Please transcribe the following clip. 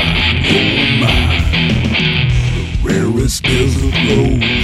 Oh my. The rarest is the gold.